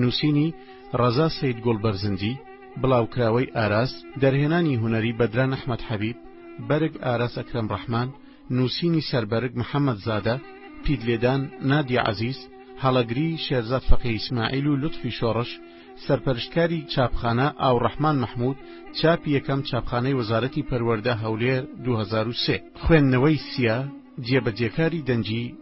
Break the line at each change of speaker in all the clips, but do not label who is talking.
نووسینی، ڕەزا سەید گوڵ بەرزنجی، بڵاوکراوەی، ئاراس، دەرهێنانی هونەری، بەدران ئەحمەد حەبیب، بەرگ، ئاراس ئەکرەم ڕەحمان، نووسینی، سەربەرگ محەمەد زادە، پیدلێدان، نادیە عەزیز، هەڵەگری، شێرزاد فەقێ ئیسماعیل و لوتفی شۆڕش، سەرپەرشتکاری، چاپخانە، ئاو ڕەحمان مەحموود، چاپی یەکەم، چاپخانەی وەزارەتی پەروەردە، هەولێر، دوو هەزار و سێ. خوێندنەوەی سیا، جێبەجێکاری دەنگی،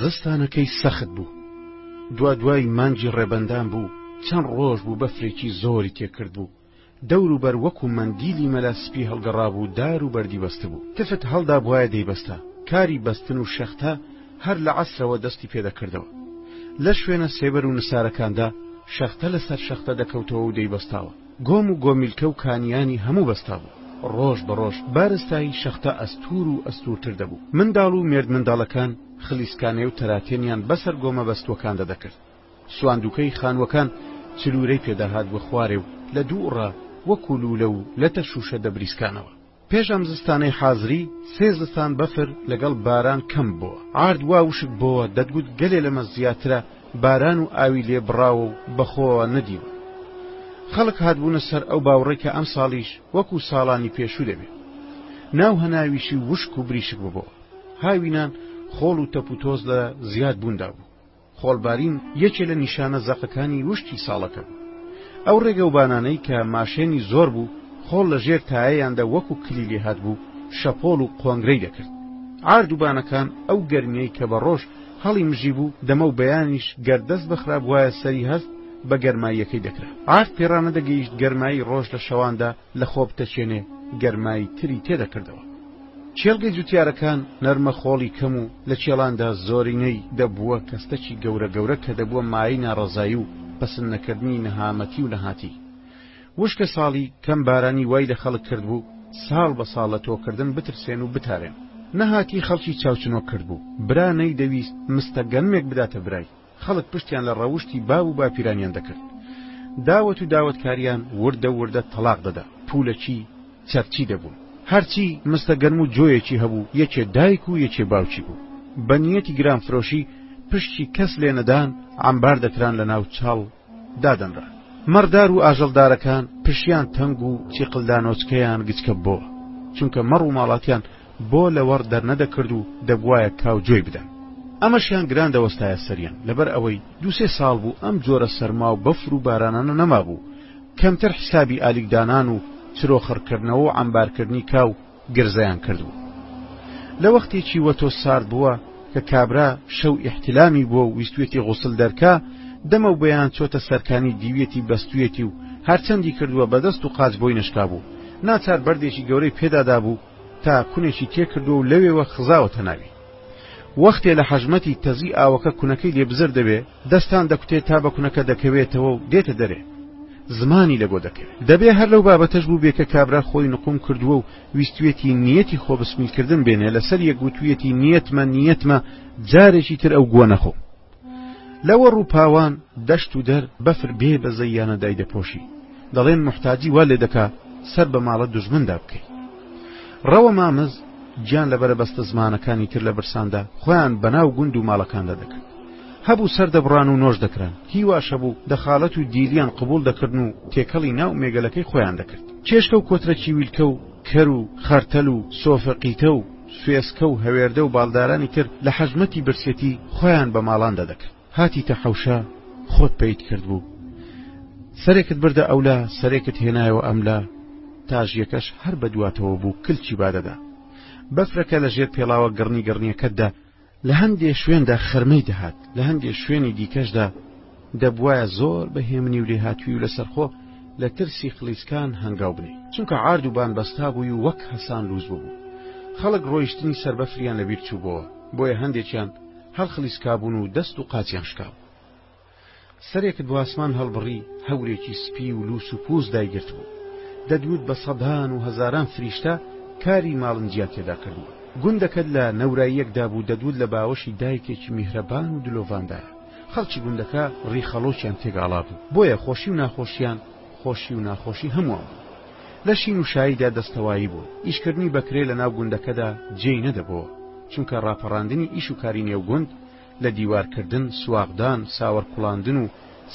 زستانەکەی سەخت بوو دوا دوای مانگی ڕێبەندان بوو چەند ڕۆژ بوو بەفرێکی زۆری تێکرد بوو دەور و بەر وەکو مەندیلی مەلا سپی هەڵگەڕابوو دار و بەردی بەست بوو تفت هەڵدا بواە دەیبەستا کاری بەستن و شەختە هەر لە عەسرەوە دەستی پێ دەکردەوە. لە شوێنە سێبەر و نسارەکاندا شەختە لە سەر شەختە دەکەوتەوە و دەیبەستاوە. گۆم و گۆمیلکە و کانیانی هەموو بەستابوو. ڕۆژ بە ڕۆژ بارستایی شەختە ئەستوور و ئەستوورتر دەبوو. منداڵ و مێردمنداڵەکان خلیسکانێ و تەراتێنیان بەسەر گۆمە بەستووەکاندا دەکرد. سواندووکەی خانووەکان چلوورەی پێ داهات بە خوارێ و لە دووڕا وەکوو لوولە و لەتە شووشە دەبریسکانەوە. پێش ئەم زستانەی حازری سێ زستان بەفر لەگەڵ باران کەم بۆوە ئارد وا وشک بۆوە دەتگوت گەلێ لەمە زیاترە باران و ئاوی لێ بڕاوە و بەخۆوە نەدیوە خەڵک هاتبوونە سەر ئەو باوڕێ کە ئەم ساڵیش وەکو ساڵانی پێشوو دەبێت ناو هەناویشی وشک و بریشک ببەوە هاوینان خۆڵ و تەپ و تۆز لە زیاد بووندا بوو خۆڵبارین یەکێ لە نیشانە زەقەکانی وشکی ساڵەکە بوو. ئەو ڕێگەوبانانەی کە ماشێنی زۆر بوو، خۆڵ لە ژێر تایەیاندا وەکو کلی لێ هاتبوو، شەپۆڵ و قۆنگرەی دەکرد. عارد و بانەکان ئەو گەرمییەی کە بە ڕۆژ هەڵی مژیبوو، دەمە و بەیانیش گەر دەست بخرابوایە سەری هەست بە گەرماییەکەی دەکرا. عارد پێڕانە دەگەیشت گەرمایی ڕۆژ لە شەواندا لە خۆ بتەکێنێ گەرمای تری تێدەکردەوە. کێڵگەی جوتیارەکان نەرمە خۆڵی کەم و لە کێڵاندا زۆرینەی دەبووە کەستەکی گەورە گەورە کە دەبووە مایەی ناڕەزایی و پەسند نەکردنی نەهامەتی و نەهاتی وشکە ساڵی کەم بارانی وای لە خەڵک کردبوو ساڵ بە ساڵ لە تۆکردن بترسێن و بتارێن نەهاتی خەڵکی چاوچنۆک کردبوو برا نەیدەویست مستە گەنمێک بداتە برای خەڵک پشتیان لە ڕەوشتی باو و باپیرانیان دەکرد. داوەت و داوەتکاریان وردە وردە تەڵاق دەدا. پوولەچی، چەرچی دەبوون. هەرچی مستە گەرم و جۆیەکی هەبوو، یەکێ دایک و یەکێ باوکی بوو. بە نیەتی گرانفرۆشی، پشتی کەس لێ نەدان، عەمبار دەکران لە ناو چاڵ دادەنران. مەڕدار و ئاژەڵدارەکان پشیان تەنگ و چیقلدانۆچکەیان گچکە بۆوە. چونکە مەڕ و ماڵاتیان بۆ لەوەڕ دەرنەدەکرد و دەبوایە کاو جۆی بدەن ئەمەشیان گران دەوەستایە سەریان لەبەر ئەوەی دوو سێ ساڵ بوو ئەم جۆرە سەرما و بەفر و بارانانە نەمابوو کەمتر حسابی ئالیک دانان و چرۆ خڕکردنەوە و عەمبارکردنی کاو گرزەیان کردبوو لە وەختێکی وەتۆ سارد بووە کە کابرا شەو ئیحتلامی بووە و ویستوێتی غوسل دەرکا دەمە و بەیان چۆتە سەرکانی دیوێتی بەستوێتی و هەرچەندی کردووە بەدەست و قاچ بۆی نشکابوو ناچار بەردێکی گەورەی پێدادا بوو تا کونێکی تێ کردووە و لەوێوە خزاوەتە ناوی. وەختێ لە حەژمەتی تەزی ئاوەکە کونەکەی لێ بزر دەبێ، دەستان دەکوتێ تا بە کونەکە دەکەوێتەوە و دێتە دەرێ. زمانی لە گۆ دەکەوێ. دەبێ هەر لەو بابەتەش بووبێ کە کابرا خۆی نقوم کردووە و ویستوویەتی نیەتی خۆ بسمیل کردن بێنێ، لە سەریەک گوتوویەتی نیەتمە، نیەتمە، جارێکی تر ئەو گووە نەخۆم. لەوە ڕووپاوان دەشت و دەر بەفر بێ بە زەیانە دایدەپۆشی دەڵێن محتاجی وا لێ دەکا سەر بە ماڵە دژمندا بکەی ڕەوە مامز گیان لە بەرە بەستە زمانەکانی تر لە برساندا خۆیان بەناو گوند و ماڵەکاندا دەکرد هەبوو سەر دەبڕان و نۆش دەکران هیواشە بوو دەخالەت و دیلیان قبول دەکردن و تێکەڵی ناو مێگەلەکەی خۆیان دەکرد چێشکە و کۆترەکی ویلکە و کەر و خەرتەل و سۆفە قیتە و سوێسکە و هەوێردە و باڵدارانی تر لە حەژمەتی برسێتی خۆیان بە ماڵان دەدەکرد. هاتیتە حەوشە خۆت پەیت کردبوو. سەرێکت بردە ئەولا، سەرێکت هێنایەوە ئەملا، تاژیەکەش هەر بە دواتەوە بوو کلکی بادەدا. بەفرەکە لە ژێر پێڵاوە گڕنی گڕنیەکەتدا، لە هەندێ شوێندا خرمەی دەهات، لە هەندێ شوێنی دیکەشدا دەبوایە زۆر بە هێمنی و لێهاتووی و لەسەرخۆ لە ترسی خلیسکان هەنگاو بنێی، چونکە عارد و بان بەستابووی و وەک هەسان لووس ببوو. خەڵک ڕۆیشتنی سەر بەفریان لەبیر چووبۆوە، بۆیە هەندێکیان هەڵخلیسکابوون و دەست و قاچیان شکابوو. سەرێکت بۆ ئاسمان هەڵبڕی هەورێکی سپی و لوس و پوس دایگرت بوو دەدوت بە سەدان و هەزاران فریشتە کاری ماڵنجیان تێدا کردووە گوندەکەت لە نەوراییەک دابوو دەدوت لە باوەشی دایکێکی میهرەبان و دلۆڤاندایە خەڵکی گوندەکە ڕیخەڵۆکیان تێگاڵا بوو بۆیە خۆشی و ناخۆشیان خۆشی و ناخۆشی هەمووان بوو لە شین و شاییدا دەستەوایی بوون ئیشکردنی بەکرێ لە ناو گوندەکەدا جێی نەدەبۆوە چونکە ڕاپەڕاندنی ئیش و کاری نێو گوند لە دیوار کردن، سواغدان، ساوەر کوڵاندن و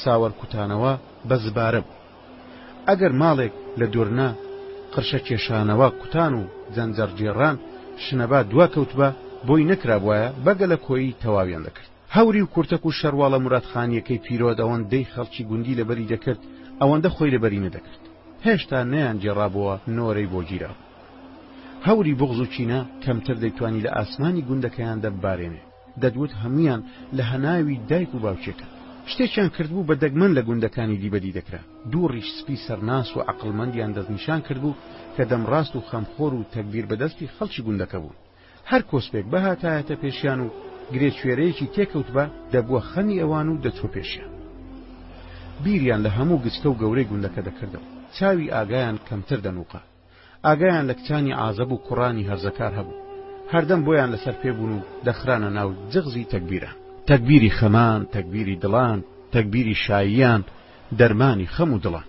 ساوەر کوتانەوە بە زبارە بوو. ئەگەر ماڵێک لە دورنە، قرشە کێشانەوە، کوتان و جەنجەڕ گێڕان، شنەبا دوا کەوتبا، بۆی نەکرابوایە، بە گەلە کۆیی تەواویان دەکرد. هەوری و کورتەک و شەرواڵە مورادخانییەکەی پیرۆت ئەوەندەی خەڵکی گوندی لەبەری دەکرد، ئەوەندە خۆی لەبەری نەدەکرد. هێشتا نەیانگێڕابۆوە نۆرەی بۆ گیرابوو. هەوری بوغز و کینە کەمتر دەیتوانی لە ئاسمانی گوندەکەیاندا ببارێنێ. دەتگوت هەموویان لە هەناوی دایک و باوکیەکە شتێکیان کردبوو بە دەگمەن لە گوندەکانی دی بەدی دەکرا دوو ڕیش سپی سەرناس و عەقڵمەندیان دەستنیشان کردبوو کە دەمڕاست و خەمخۆر و تەگبیر بە دەستی خەڵکی گوندەکە بوون هەر کۆسپێک بهاتایەتە پێشیان و گرێچوێرەیەکی تێکەوتبا دەبووە خەمی ئەوان و دەچووە پێشیان بیریان لە هەموو گچکە و گەورەی گوندەکە دەکردەوە چاوی ئاگایان کەمتر دەنووقا ئاگایان لە کچانی عازەب و کوڕانی هەرزەکار هەبوو، هەردەم بۆیان لەسەر پێ بوون و دەخرانە ناو جغزی تەگبیران. تەگبیری خەمان، تەگبیری دڵان، تەگبیری شاییان، دەرمانی خەم و دڵان.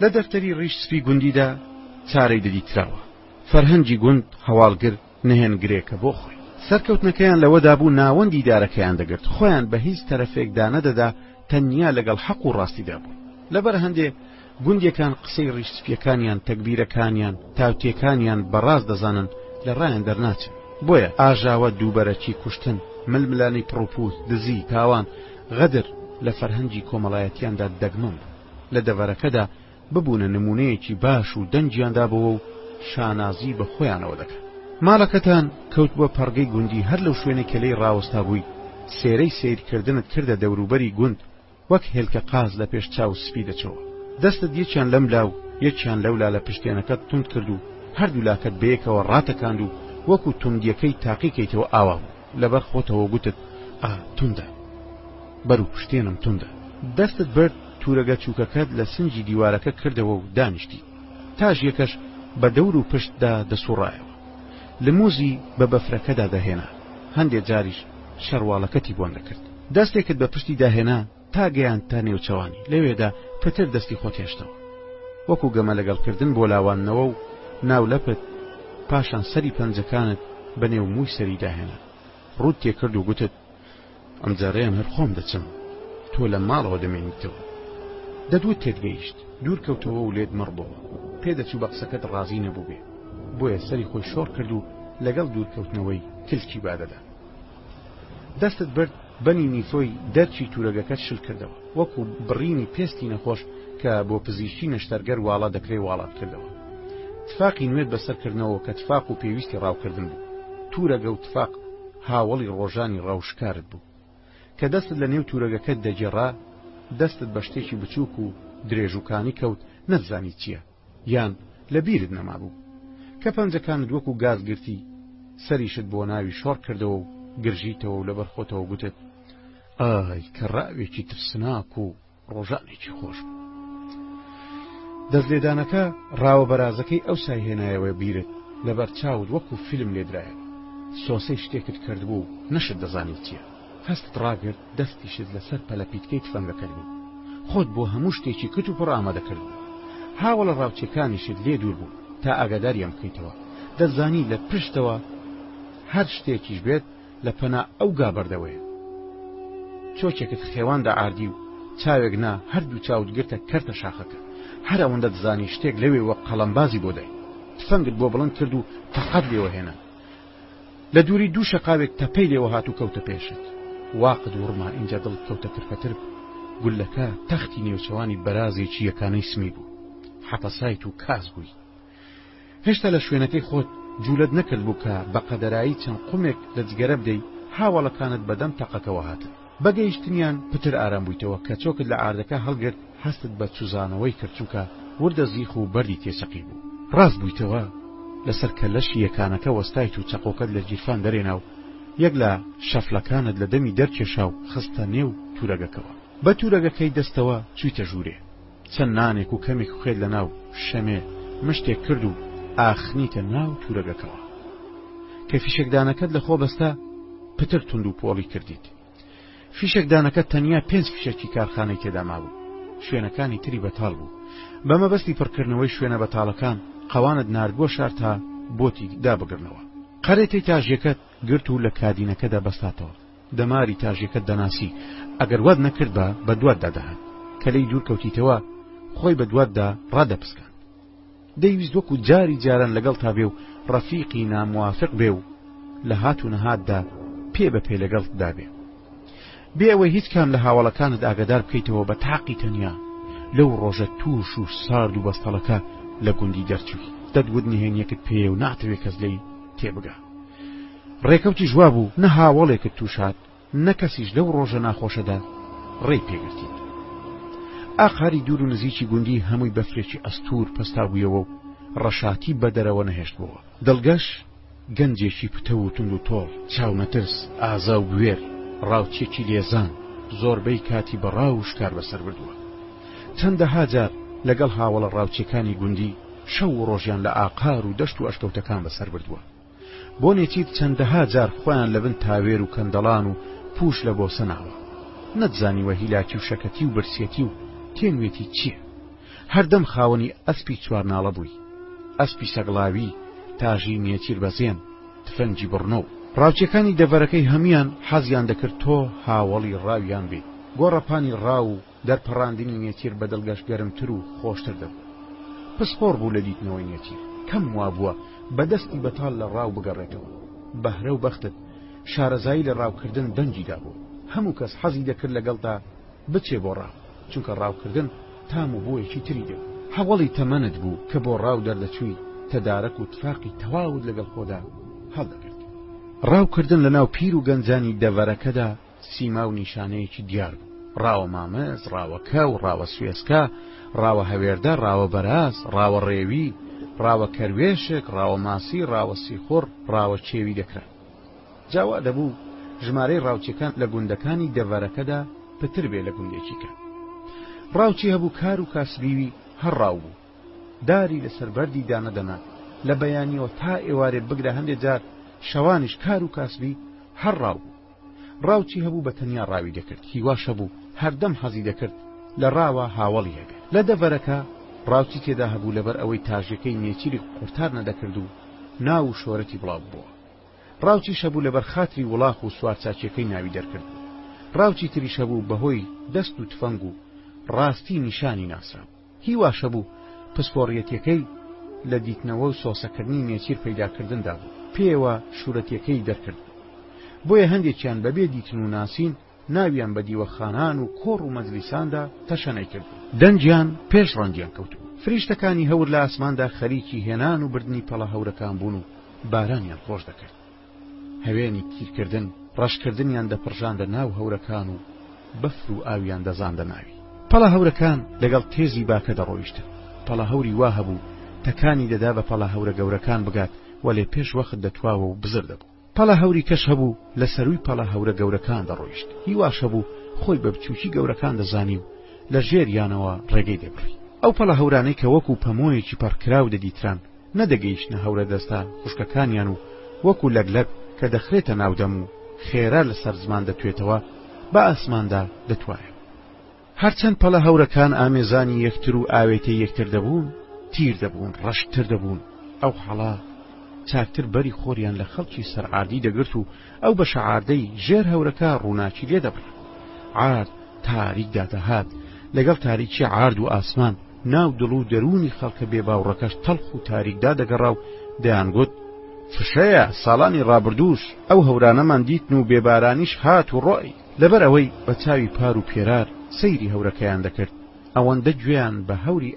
لە دەفتەری ڕیش سپی گوندیدا چارەی دەدیتراوە. فەرهەنگی گوند، هەواڵگر، نهێن گرێکە بۆ خۆی. سەرکەوتنەکەیان لەوەدا بوو ناوەندی دارەکەیان دەگرت، خۆیان بە هیچ تەرەفێک دانەدەدا، تەنیا لەگەڵ حەق و ڕاستیدا بوون. لەبەر هەندێ گوندیەکان قسەی ڕیش سپیەکانیان، تەگبیرەکانیان، تاوتوێکانیان بە ڕاست دەزانن لە ڕایان دەرناچن. بۆیە ئاژاوە، دووبەرەکی، کوشتن، ململانێی پڕوپووت، دزی، تاوان، غەدر لە فەرهەنگی کۆمەڵایەتیاندا دەگمەن بوو. لە دەڤەرەکەدا، ببونە نمونەیەکی باش و دەنگیان دابۆوە و شانازی بە خۆیانەوە دەکەن. ماڵەکەتان کەوتبووە پەڕگەی گوندی هەر لەو شوێنەی کە لێی ڕاوەستابووی سێرەی سەیرکردنت کردە دەوروبەری گوند وەک هێلکە قاز لە پێش چاو سپی دەچەوە دەستت یەکیان لەم لا و یەکیان لەو لا لە پشتێنەکەت توند کرد و هەردوو لاکەت بەیەکەوە ڕاتەکاند و وەکو توندیەکەی تاقی کەیتەوە ئاوا بوو لەبەر خۆتەوە گوتت ئا توندە. بەرو پشتێنم توندە. دەستت برد تورەگە چووکەکەت لە سنگی دیوارەکە کردەوە و دانیشتی. تاژیەکەش بە دەور و پشتدا دەسوڕایەوە. لموزی بە بەفرەکەدا دەهێنا. هەندێ جاریش شەرواڵەکەتی بۆن دەکرد. دەستێکت بە پشتی داهێنا. تا گەیاندتە نێو چەوانی لەوێدا پتر دەستی خۆت هێشتەوە وەکو گەمە لەگەڵ کردن بۆ لاواندنەوە و ناو لەپت پاشان سەری پەنجەکانت بە نێو مووی سەری داهێنا ڕوت تێکرد و گوتت ئەم جارەیان هەر خۆم دەچم تۆ لە ماڵەوە دەمێنیتەوە دەدوت تێت گەیشت دوور کەوتەوە و لێت مەڕ بۆوە پێدەچوو بە قسەکەت ڕازی نەبووبێ بۆیە سەری خۆی شۆڕ کرد و لەگەڵ دوورکەوتنەوەی کلکی بادەدا دەستت برد بەنی نیفۆی دەرچی تورەگەکەت شل کردەوە وەکو بڕینی پێستی نەخۆش کە بۆ پزیشکی نەشتەرگەر واڵا دەکرێ واڵات کردەوە تفاقی نوێت بەسەر کردنەوە کە تفاق و پێویستی ڕاوکردن بوو تورەگە و تفاق هاوەڵی ڕۆژانی ڕاوشکارت بوو کە دەستت لە نێو تورەگەکەت دەگێڕا دەستت بە شتێکی بچووک و درێژوکانی کەوت نەتزانی چییە یان لە بیرت نەمابوو کە پەنجەکانت وەکو گاز گرتی سەریشت بۆ ناوی شۆڕ کردەوە و گرژیتەوە و لەبەر خۆتەوە گوتت ئای کە ڕاوێکی ترسناک و ڕۆژانێکی خۆش بوو دەست لێدانەکە ڕاوە بەرازەکەی ئەو سایهێنایەوە بیرت لەبەر چاوت وەکو فیلم لێدرایە سۆسەی شتێکت کردبوو نەشت دەزانی چییە هەستت ڕاگرت دەستیشت لەسەر پەلە پیتکەی تفەنگە کردبوو خۆت بۆ هەموو شتێکی کت و پڕ ئامادە کردبوو هاوەڵە ڕاوچیەکانیشت لێ دوور بوو تا ئاگاداریان بکەیتەوە دەتزانی لە پشتەوە هەر شتێکیش بێت لە پەنا ئەو گا بەردەوەیە چۆکێکت خێوان دا ئاردی و چاوێک نا هەردوو چاوت گرتە کەرتە شاخەکە هەر ئەوەندە دزانی شتێک لەوێ وەک قەڵەمبازی بۆ دای تفەنگت بۆ بڵند کرد و تەقەت لێوە هێنا لە دووری دوو شەقاوێک تەپەی لێوە هات و کەوتە پێشت. واقت وڕما ئینجا دڵت کەوتە ترپەترپ. گوللەکە تەختی نێوچەوانی بەرازێکی یەکانەی سمی بوو. حەپەسایت و کاس بووی. هێشتا لە شوێنەکەی خۆت جوولەت نەکردبوو کە بە قەدەرایی چەند قومێک لە جگەرە بدەی، هاوەڵەکانت بە دەم تەقەکەوە هاتن. بە گەیشتنیان پتر ئارام بوویتەوە کە چۆکت لە عاردەکە هەڵگرت هەستت بە چوزانەوەی کرد چونکە وردە زیخ و بەردی تێ چەقیبوو. ڕاست بوویتەوە لەسەر کەلەشی یەکانەکە وەستایت و چەقۆکەت لە گیرفان دەرێنا و یەک لە شەفلەکانت لە دەمی دەرکێشا و خستتە نێو تورەگەکەوە. بە تورەگەکەی دەستەوە چوویتە ژوورێ. چەند نانێک و کەمێک خوێت لە ناو شەمێ مشتێک کرد و ئاخنیتە ناو تورەگەکەوە. کە فیشەکدانەکەت لە خۆ بەستە پتر توند و پۆڵی کردیت. فیشەکدانەکە تەنیا پێنج فیشەکی کارخانەی تێدا مابوو. شوێنەکانی تری بەتاڵ بوو. بە مەبەستی پڕکردنەوەی شوێنە بەتاڵەکان قەوانت ناردبووە شار تا بۆتی دابگرنەوە. قەرێتەی تاژیەکەت گرت و لە کادینەکەدا بەستاتەوە. دەماری تاژەکەت دەناسی ئەگەر وات نەکردبا بە دواتدا دەهات کە لێی دوور کەوتیتەوە خۆی بە دواتدا ڕادەپسکان دەیویست وەکو جاری جاران لەگەڵ تابێ و ڕەفیقی ناموافق بێ و لە هات و نەهاتدا پێ بە پێ لەگەڵ دابێ بێ ئەوەی هیچ کام لە هاوڵەکانت ئاگدار بکەیتەوە بە تاقی تەنیا لەو ڕۆژە تووش و سارد و بەستەڵەکە لە گوندی دەرچووی دەتگوت نهێنیەکت پێ و ناتەوێ کەس لی تێبگا ڕێکەوتیش وابوو نە هاوەڵێکت تووش هات نە کەسیش لەو ڕۆژە ناخۆشەدا ڕێی پێگرتیت ئاقاری دوور و نزیکی گوندی هەمووی بەفرێکی ئەستور پەستا بوویەوە و ڕەشاتی بەدەرەوە نەهێشتبووە دڵگەش گەنجێکی پتەو و تونند و تۆڵ چاو نەترس ئازا و بوێر ڕاوچێکی لێزان زۆربەی کاتی بە ڕاو و شکار بەسەر بردووە چەندەها جار لەگەڵ هاوەڵە ڕاوچییەکانی گوندی، شەو و ڕۆژیان لە ئاقار و دەشت و ئەشکەوتەکان بەسەر بردووە. بۆ نێچیر چەندەها جار خۆیان لە بن تاوێر و کەندەڵان و پووش لە بۆسە ناوە. نەتزانیوە هیلاکی و شەکەتی و برسیەتی و تێنوێتی چییە. هەردەم خاوەنی ئەسپی چوارناڵە بووی. ئەسپی سەگڵاوی، تاژی نێچیر بەزێن، تفەنگی بڕنۆ و. ڕاوچییەکانی دەڤەرەکەی هەموویان حەزیان دەکرد تۆ هاوەڵی ڕاویان بی. گۆڕەپانی ڕاو و. دەرپەڕاندنی نێچیر بە دڵگەش گەرمتر و خۆشتر دەبوو. پسپۆڕ بوو لە دیتنەوەی نێچیر، کەم وابووە بە دەستی بەتاڵ لە ڕاو بگەڕێتەوە. بەهرە و بەختت شارەزایی لە ڕاوکردن دەنگی دابوو. هەموو کەس حەزی دەکرد لەگەڵتا بچێ بۆ ڕاو، چونکە ڕاوکردن تام و بۆیەکی تری دەبوو. هەوەڵی تەمەنت بوو کە بۆ ڕاو دەردەچووی، تەدارەک و تفاقی تەواوت لەگەڵ خۆدا هەڵدەگرت. ڕاوکردن لەناو پیر و گەنجانی دەڤەرەکەدا، سیما و نیشانەیەکی دیار بوو. ڕاوە مامز، ڕاوە کەو، ڕاوە سوێسکە، ڕاوە هەوێردە، ڕاوە بەراز، ڕاوە ڕێوی، ڕاوە کەروێشک، ڕاوە ماسی، ڕاوە سیخوڕ، ڕاوە کێوی دەکران. جا وا دەبوو ژمارەی ڕاوچییەکان لە گوندەکانی دەڤەرەکەدا پتر بێ لە گوندێکی کەم. ڕاوچی هەبوو کار و کاسبیی هەر ڕاو بوو. داری لەسەر بەردی دانەدەنا، لە بەیانییەوە تا ئێوارێ بگرە هەندێ جار شەوانیش کار و کاسبی هەر ڕاو بوو. ڕاوچی هەبوو بە تەنیا ڕاوی دەکرد هیواش هەبوو هەردەم حەزی دەکرد لە ڕاوە هاوەڵی هەبێ لە دەڤەرەکە ڕاوچی تێدا هەبوو لەبەر ئەوەی تاژێکەی نێچیرک قورتار نەدەکرد و ناو و شۆرەتی بڵاو ببۆوە ڕاوچیش هەبوو لەبەر خاتری وڵاخ و سوارچاکیەکەی ناوی دەرکرد بوو ڕاوچی تریش هەبوو بەهۆی دەست و تفەنگ و ڕاستی نیشانی ناسرابوو. هی واشەبوو، پسپۆڕیەتیەکەی لە دیتنەوە و سۆسەکردنی نێچیر پەیداکردندا بوو، پێیەوە شورەتیەکەی دەرکرد بوو. بۆیە هەندێکیان بەبێ دیتن و ناسین ناویان بە دیوەخانان و کۆڕ و مەجلیساندا تەشەنەی کردبوو. دەنگیان پێش ڕەنگیان کەوتبوو. فریشتەکانی هەور لە ئاسماندا خەریکی هێنان و بردنی پەڵە هەورەکان بوون و بارانیان خۆش دەکرد. هەوێنی کیرکردن، ڕەشکردنیان دەپڕژاندە ناو هەورەکان و بەفر و ئاویان دەزاندە ناوی. پەڵە هەورەکان لەگەڵ تێزی باکە دەڕۆیشتن. پەڵە هەوری وا هەبوو تەکانی دەدا بە پەڵە هەورە گەورەکان بگات، وەلێ پێش وەخت دەتواوە و بزر دەبوو. پەڵە هەوری کەش هەبوو لە سەرووی پەڵە هەورە گەورەکان دەڕۆیشت، هی واش هەبوو خۆی بە بچووکی گەورەکان دەزانی و لە ژێریانەوە ڕێگەی دەگڕی. ئەو پەڵە هەورانەی کە وەکوو پەمۆیەکی پەڕکراو دەدیتران، نەدەگەیشتنە هەورە دەستە خوشکەکانیان و وەکو لەگلەک کە دەخرێتە ناو دەم و خێرا لە سەر زمان دەتوێتەوە بە ئاسماندا دەتوایە. هەرچەند پەڵە هەورەکان ئامێزانی یەکتر و ئاوێتەی یەکتر دەبوون، تیر دەبوون، ڕەشتر دەبوون، ئەو حاڵە چاکتر بەری خۆریان لە خەڵکی سەر عاردی دەگرت و ئەو بەشە عاردەی ژێر هەورەکە ڕووناکی لێ دەبڕا. عارد تاریک دادەهات، لەگەڵ تاریکی عارد و ئاسمان، ناو دڵ و دەروونی خەڵکە بێ باوڕەکەش تەڵخ و تاریکدا دەگەڕا و دەیانگوت، فشەیە، ساڵانی ڕابردووش ئەو هەورانەمان دیتن و بێبارانیش هات و ڕۆی. لەبەر ئەوەی بە چاوی پار و پێرار سەیری هەورەکەیان دەکرد، ئەوەندە گوێیان بە هەوری.